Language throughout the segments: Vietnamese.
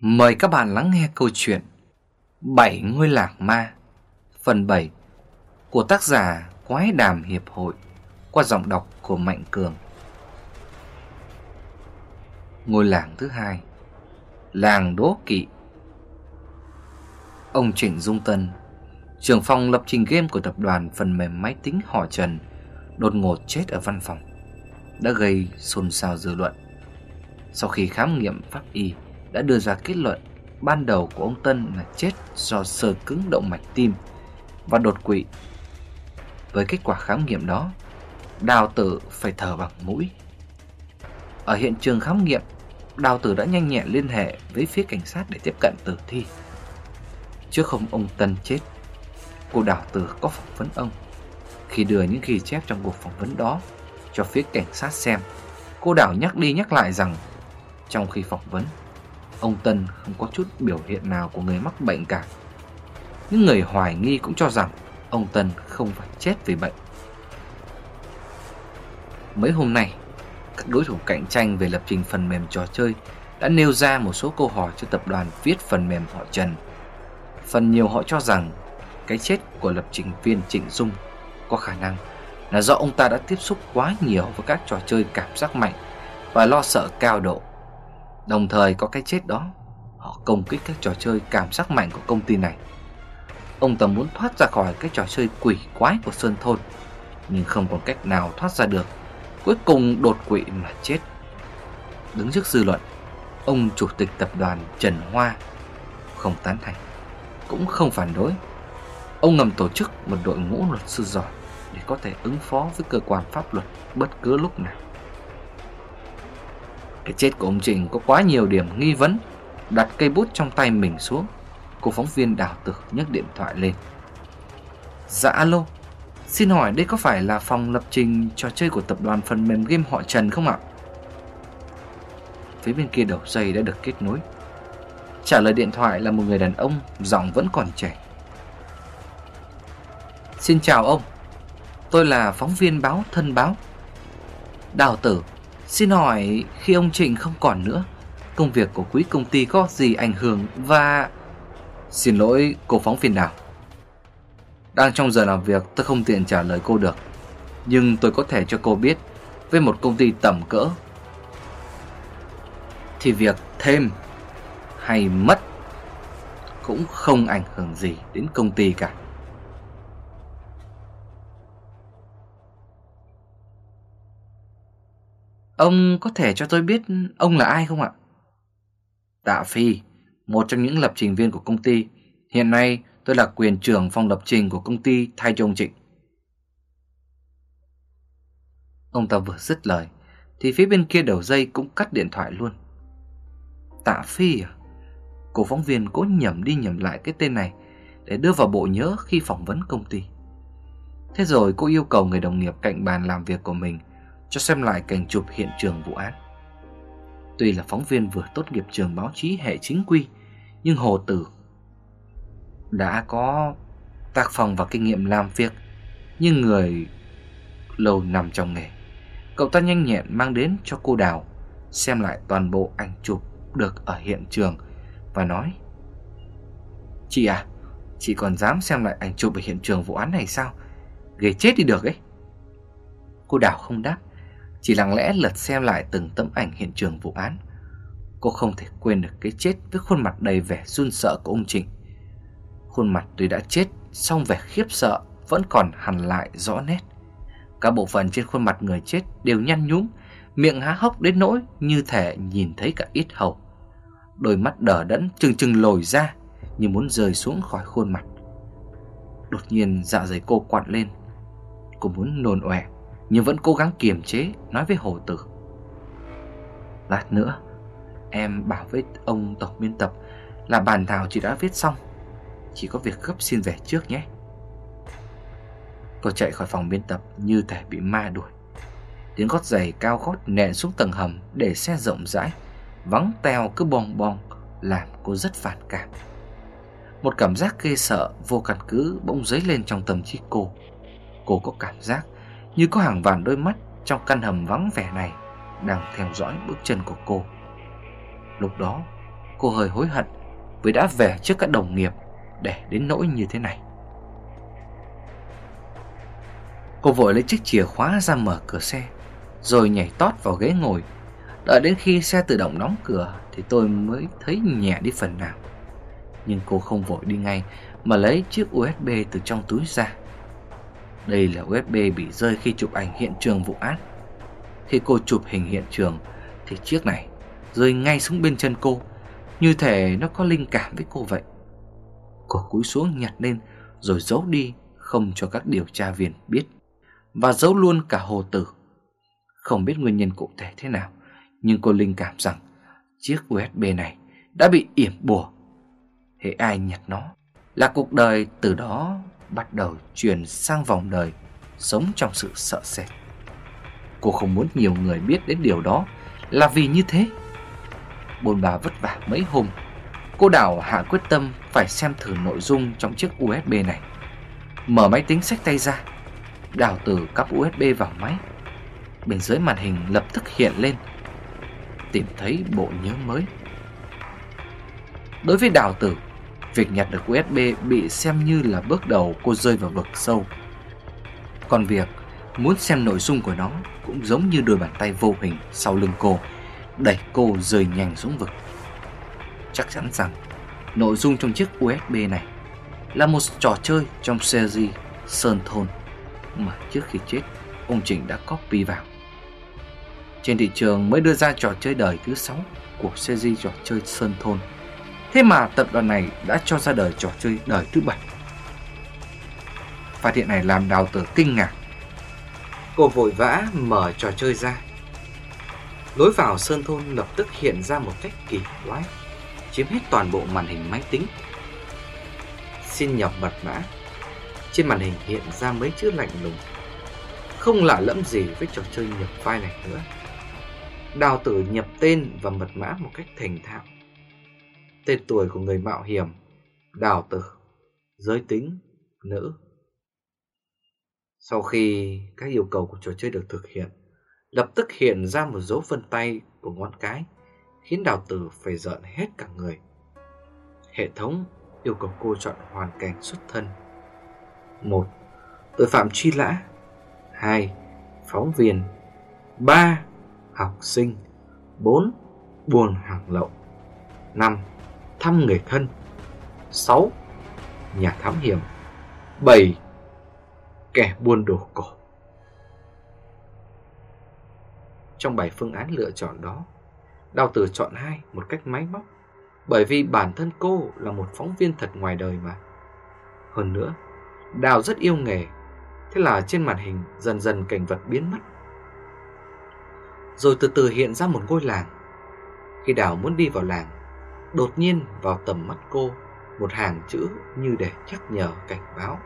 Mời các bạn lắng nghe câu chuyện Bảy ngôi làng ma, Phần 7 Của tác giả Quái Đàm Hiệp Hội, Qua giọng đọc của Mạnh Cường. Ngôi làng thứ hai, Làng Đố Kỵ. Ông Trịnh Dung Tân, Trưởng phòng lập trình game của tập đoàn phần mềm máy tính họ Trần, Đột ngột chết ở văn phòng, Đã gây xôn xao dư luận. Sau khi khám nghiệm pháp y đã đưa ra kết luận ban đầu của ông Tân là chết do sơ cứng động mạch tim và đột quỵ. Với kết quả khám nghiệm đó, đào tử phải thở bằng mũi. Ở hiện trường khám nghiệm, đào tử đã nhanh nhẹn liên hệ với phía cảnh sát để tiếp cận tử thi. Trước không ông Tân chết, cô đào tử có phỏng vấn ông. Khi đưa những ghi chép trong cuộc phỏng vấn đó cho phía cảnh sát xem, cô đào nhắc đi nhắc lại rằng trong khi phỏng vấn, Ông Tân không có chút biểu hiện nào của người mắc bệnh cả. Những người hoài nghi cũng cho rằng ông Tân không phải chết vì bệnh. Mấy hôm nay, các đối thủ cạnh tranh về lập trình phần mềm trò chơi đã nêu ra một số câu hỏi cho tập đoàn viết phần mềm họ Trần. Phần nhiều họ cho rằng cái chết của lập trình viên Trịnh Dung có khả năng là do ông ta đã tiếp xúc quá nhiều với các trò chơi cảm giác mạnh và lo sợ cao độ Đồng thời có cái chết đó. Họ công kích các trò chơi cảm giác mạnh của công ty này. Ông tầm muốn thoát ra khỏi cái trò chơi quỷ quái của Sơn Thôn, Nhưng không còn cách nào thoát ra được. Cuối cùng đột quỵ mà chết. Đứng trước dư luận, Ông chủ tịch tập đoàn Trần Hoa Không tán thành, Cũng không phản đối. Ông ngầm tổ chức một đội ngũ luật sư giỏi Để có thể ứng phó với cơ quan pháp luật bất cứ lúc nào cái chết của ông trình có quá nhiều điểm nghi vấn, Đặt cây bút trong tay mình xuống. Cô phóng viên đào tử nhấc điện thoại lên. Dạ alo, Xin hỏi đây có phải là phòng lập trình trò chơi của tập đoàn phần mềm game họ Trần không ạ? Phía bên kia đầu dây đã được kết nối. Trả lời điện thoại là một người đàn ông, Giọng vẫn còn trẻ. Xin chào ông, Tôi là phóng viên báo, Thân Báo. Đào tử Xin hỏi, khi ông Trịnh không còn nữa, Công việc của quý công ty có gì ảnh hưởng và... Xin lỗi, cô phóng viên nào? Đang trong giờ làm việc, tôi không tiện trả lời cô được. Nhưng tôi có thể cho cô biết, Với một công ty tầm cỡ, Thì việc thêm hay mất Cũng không ảnh hưởng gì đến công ty cả. Ông có thể cho tôi biết ông là ai không ạ? Tạ Phi, một trong những lập trình viên của công ty. Hiện nay tôi là quyền trưởng phòng lập trình của công ty thay cho ông Trịnh. Ông ta vừa dứt lời, thì phía bên kia đầu dây cũng cắt điện thoại luôn. Tạ Phi à? Cô phóng viên cố nhầm đi nhầm lại cái tên này để đưa vào bộ nhớ khi phỏng vấn công ty. Thế rồi cô yêu cầu người đồng nghiệp cạnh bàn làm việc của mình cho xem lại cảnh chụp hiện trường vụ án. Tuy là phóng viên vừa tốt nghiệp trường báo chí hệ chính quy, nhưng Hồ Tử đã có tác phong và kinh nghiệm làm việc như người lâu nằm trong nghề. Cậu ta nhanh nhẹn mang đến cho cô Đào xem lại toàn bộ ảnh chụp được ở hiện trường và nói Chị à, chị còn dám xem lại ảnh chụp ở hiện trường vụ án này sao? Ghê chết đi được ấy. Cô Đào không đáp chỉ lặng lẽ lật xem lại từng tấm ảnh hiện trường vụ án. Cô không thể quên được cái chết với khuôn mặt đầy vẻ run sợ của ông Trịnh. Khuôn mặt tuy đã chết, song vẻ khiếp sợ vẫn còn hằn lại rõ nét. Các bộ phận trên khuôn mặt người chết đều nhăn nhúm, Miệng há hốc đến nỗi như thể nhìn thấy cả ít hầu. Đôi mắt đờ đẫn chừng chừng lồi ra Như muốn rơi xuống khỏi khuôn mặt. Đột nhiên dạ dày cô quặn lên. Cô muốn nôn ọe nhưng vẫn cố gắng kiềm chế nói với Hồ Tử. Lát nữa, em bảo với ông tổng biên tập là bản thảo chị đã viết xong, chỉ có việc gấp xin về trước nhé. Cô chạy khỏi phòng biên tập như thể bị ma đuổi. Tiếng gót giày cao gót nện xuống tầng hầm để xe rộng rãi, vắng teo cứ bong bong làm cô rất phản cảm. Một cảm giác ghê sợ vô căn cứ bỗng dấy lên trong tâm trí cô. Cô có cảm giác như có hàng vạn đôi mắt trong căn hầm vắng vẻ này đang theo dõi bước chân của cô. Lúc đó, Cô hơi hối hận Vì đã về trước các đồng nghiệp Để đến nỗi như thế này. Cô vội lấy chiếc chìa khóa ra mở cửa xe Rồi nhảy tót vào ghế ngồi. Đợi đến khi xe tự động đóng cửa Thì tôi mới thấy nhẹ đi phần nào. Nhưng cô không vội đi ngay Mà lấy chiếc USB từ trong túi ra. Đây là USB bị rơi khi chụp ảnh hiện trường vụ án. Khi cô chụp hình hiện trường, Thì chiếc này rơi ngay xuống bên chân cô. Như thể nó có linh cảm với cô vậy. Cô cúi xuống nhặt lên, Rồi giấu đi, Không cho các điều tra viên biết. Và giấu luôn cả hồ tử. Không biết nguyên nhân cụ thể thế nào, Nhưng cô linh cảm rằng Chiếc USB này đã bị yểm bùa. Hệ ai nhặt nó Là cuộc đời từ đó bắt đầu chuyển sang vòng đời, Sống trong sự sợ sệt. Cô không muốn nhiều người biết đến điều đó Là vì như thế. Bồn bà vất vả mấy hôm, Cô Đào hạ quyết tâm phải xem thử nội dung trong chiếc USB này. Mở máy tính sách tay ra, Đào từ cắp USB vào máy. Bên dưới màn hình lập tức hiện lên. Tìm thấy bộ nhớ mới. Đối với đào tử Việc nhặt được USB bị xem như là bước đầu cô rơi vào vực sâu. Còn việc muốn xem nội dung của nó Cũng giống như đôi bàn tay vô hình sau lưng cô, Đẩy cô rơi nhanh xuống vực. Chắc chắn rằng, nội dung trong chiếc USB này Là một trò chơi trong series Sơn Thôn Mà trước khi chết, ông Trình đã copy vào. Trên thị trường mới đưa ra trò chơi đời thứ 6 của series trò chơi Sơn Thôn. Thế mà tập đoàn này đã cho ra đời trò chơi đời thứ bảy. Phát hiện này làm đào tử kinh ngạc. Cô vội vã mở trò chơi ra. Lối vào Sơn Thôn lập tức hiện ra một cách kỳ quái, Chiếm hết toàn bộ màn hình máy tính. Xin nhập mật mã. Trên màn hình hiện ra mấy chữ lạnh lùng. Không lạ lẫm gì với trò chơi nhập file này nữa. Đào tử nhập tên và mật mã một cách thành thạo. Tên tuổi của người mạo hiểm, Đào tử, Giới tính, Nữ Sau khi các yêu cầu của trò chơi được thực hiện, Lập tức hiện ra một dấu vân tay của ngón cái, Khiến đào tử phải giận hết cả người Hệ thống yêu cầu cô chọn hoàn cảnh xuất thân một, Tội phạm truy lã 2. Phóng viên 3. Học sinh 4. Buôn hàng lậu 5 thăm người thân 6. Nhà thám hiểm 7. Kẻ buôn đồ cổ Trong bảy phương án lựa chọn đó Đào tử chọn hai một cách máy móc, Bởi vì bản thân cô là một phóng viên thật ngoài đời mà Hơn nữa Đào rất yêu nghề, Thế là trên màn hình dần dần cảnh vật biến mất Rồi từ từ hiện ra một ngôi làng Khi Đào muốn đi vào làng Đột nhiên vào tầm mắt cô Một hàng chữ như để nhắc nhở cảnh báo.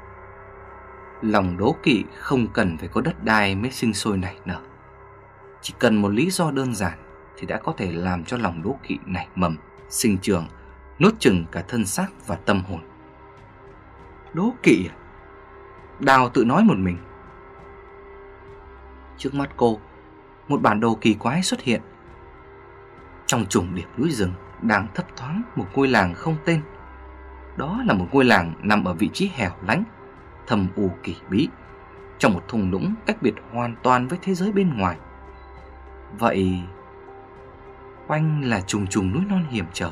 Lòng đố kỵ không cần phải có đất đai mới sinh sôi nảy nở. Chỉ cần một lý do đơn giản Thì đã có thể làm cho lòng đố kỵ nảy mầm Sinh trường Nuốt chừng cả thân xác và tâm hồn. Đố kỵ à? Đào tự nói một mình. Trước mắt cô Một bản đồ kỳ quái xuất hiện. Trong trùng điệp núi rừng đang thấp thoáng một ngôi làng không tên. Đó là một ngôi làng nằm ở vị trí hẻo lánh, thầm u kỳ bí, trong một thung lũng cách biệt hoàn toàn với thế giới bên ngoài. Vậy, quanh là trùng trùng núi non hiểm trở,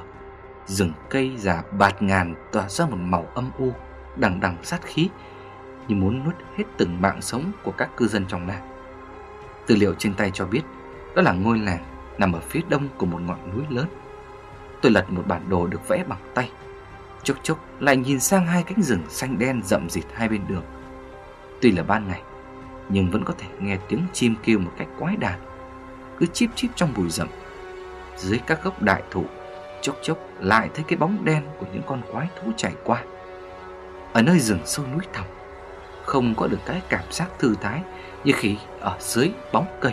rừng cây già bạt ngàn tỏa ra một màu âm u, đằng đằng sát khí, như muốn nuốt hết từng mạng sống của các cư dân trong làng. Tư liệu trên tay cho biết, đó là ngôi làng nằm ở phía đông của một ngọn núi lớn Tôi lật một bản đồ được vẽ bằng tay. Chốc chốc lại nhìn sang hai cánh rừng xanh đen rậm rịt hai bên đường. Tuy là ban ngày, Nhưng vẫn có thể nghe tiếng chim kêu một cách quái đản. Cứ chip chip trong bụi rậm. Dưới các gốc đại thụ, Chốc chốc lại thấy cái bóng đen của những con quái thú chạy qua. Ở nơi rừng sâu núi thẳm, Không có được cái cảm giác thư thái Như khi ở dưới bóng cây.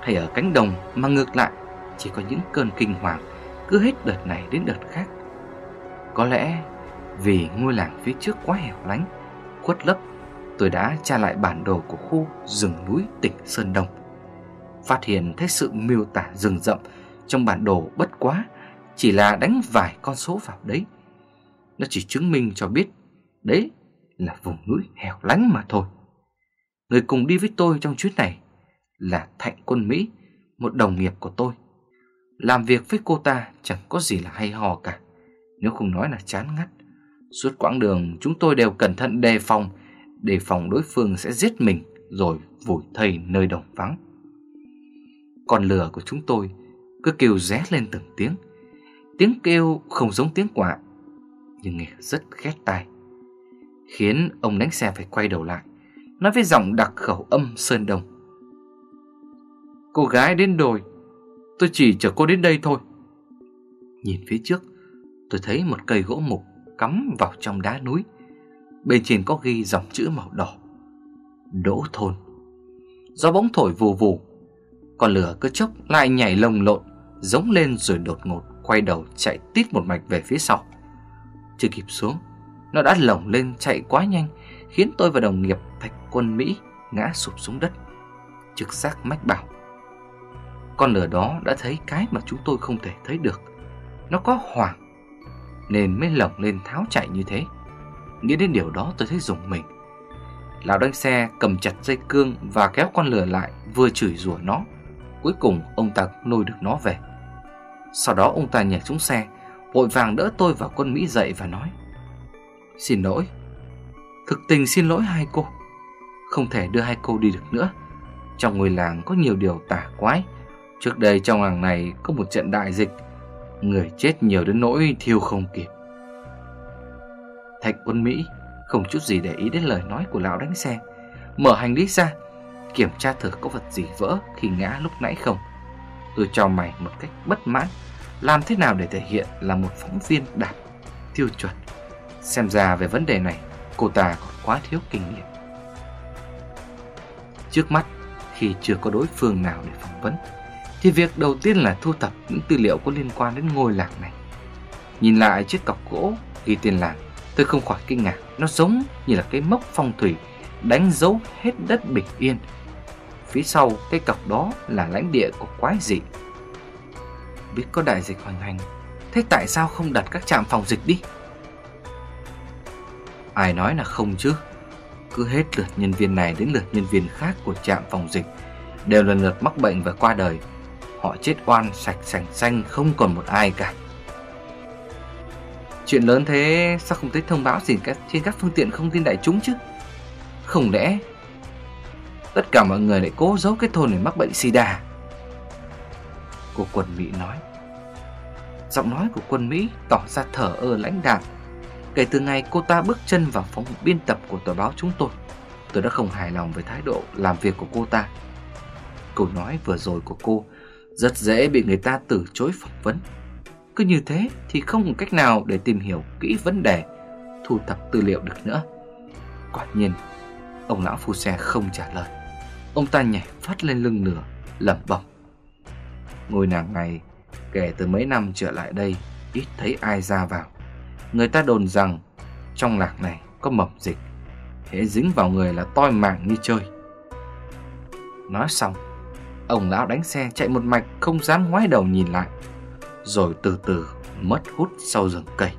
Hay ở cánh đồng mà ngược lại, Chỉ có những cơn kinh hoàng cứ hết đợt này đến đợt khác. Có lẽ vì ngôi làng phía trước quá hẻo lánh, khuất lấp, tôi đã tra lại bản đồ của khu rừng núi tỉnh Sơn Đông. Phát hiện thấy sự miêu tả rừng rậm trong bản đồ bất quá chỉ là đánh vài con số vào đấy. Nó chỉ chứng minh cho biết đấy là vùng núi hẻo lánh mà thôi. Người cùng đi với tôi trong chuyến này là Thạnh Quân Mỹ, một đồng nghiệp của tôi. Làm việc với cô ta chẳng có gì là hay ho cả, nếu không nói là chán ngắt. Suốt quãng đường chúng tôi đều cẩn thận đề phòng, đề phòng đối phương sẽ giết mình rồi vùi thây nơi đồng vắng. Con lừa của chúng tôi cứ kêu ré lên từng tiếng. Tiếng kêu không giống tiếng quạ, nhưng nghe rất khét tai. Khiến ông đánh xe phải quay đầu lại, nói với giọng đặc khẩu âm sơn đông. Cô gái đến đồi, tôi chỉ chở cô đến đây thôi. Nhìn phía trước, tôi thấy một cây gỗ mục cắm vào trong đá núi. Bên trên có ghi dòng chữ màu đỏ. Đỗ thôn. Gió bóng thổi vù vù, con lửa cứ chốc lại nhảy lồng lộn, giống lên rồi đột ngột quay đầu chạy tít một mạch về phía sau. Chưa kịp xuống, nó đã lồng lên chạy quá nhanh, khiến tôi và đồng nghiệp Thạch Quân Mỹ ngã sụp xuống đất. Trực giác mách bảo. Con lửa đó đã thấy cái mà chúng tôi không thể thấy được. Nó có hoảng nên mới lồng lên tháo chạy như thế. Nghĩ đến điều đó tôi thấy rùng mình. Lão đánh xe cầm chặt dây cương và kéo con lửa lại vừa chửi rủa nó. Cuối cùng ông ta nuôi được nó về. Sau đó ông ta nhảy xuống xe, vội vàng đỡ tôi và quân Mỹ dậy và nói Xin lỗi, thực tình xin lỗi hai cô. Không thể đưa hai cô đi được nữa. Trong ngôi làng có nhiều điều tả quái. Trước đây trong làng này có một trận đại dịch, người chết nhiều đến nỗi thiêu không kịp. Thạch quân Mỹ không chút gì để ý đến lời nói của lão đánh xe, mở hành lý ra, kiểm tra thử có vật gì vỡ khi ngã lúc nãy không. Tôi cho mày một cách bất mãn, làm thế nào để thể hiện là một phóng viên đạt tiêu chuẩn. Xem ra về vấn đề này, cô ta còn quá thiếu kinh nghiệm. Trước mắt, khi chưa có đối phương nào để phỏng vấn, thì việc đầu tiên là thu thập những tư liệu có liên quan đến ngôi làng này. Nhìn lại chiếc cọc gỗ ghi tên làng, tôi không khỏi kinh ngạc, nó giống như là cái mốc phong thủy đánh dấu hết đất bình yên. Phía sau cái cọc đó là lãnh địa của quái dị. Biết có đại dịch hoành hành, thế tại sao không đặt các trạm phòng dịch đi? Ai nói là không chứ? Cứ hết lượt nhân viên này đến lượt nhân viên khác của trạm phòng dịch đều lần lượt mắc bệnh và qua đời. Họ chết oan sạch sành xanh không còn một ai cả. Chuyện lớn thế sao không thấy thông báo gì trên các phương tiện không tin đại chúng chứ? Không lẽ tất cả mọi người lại cố giấu cái thôn này mắc bệnh sida? Cô quân Mỹ nói. Giọng nói của quân Mỹ tỏ ra thở ơ lãnh đạm. Kể từ ngày cô ta bước chân vào phòng biên tập của tờ báo chúng tôi, tôi đã không hài lòng với thái độ làm việc của cô ta. Câu nói vừa rồi của cô rất dễ bị người ta từ chối phỏng vấn. Cứ như thế thì không có cách nào để tìm hiểu kỹ vấn đề, thu thập tư liệu được nữa. Quả nhiên, ông lão phu xe không trả lời. Ông ta nhảy phát lên lưng nửa, lẩm bẩm. Ngôi nàng này kể từ mấy năm trở lại đây ít thấy ai ra vào. Người ta đồn rằng trong lạc này có mầm dịch, hễ dính vào người là toi mạng như chơi. Nói xong, ông lão đánh xe chạy một mạch không dám ngoái đầu nhìn lại, rồi từ từ mất hút sau rừng cây.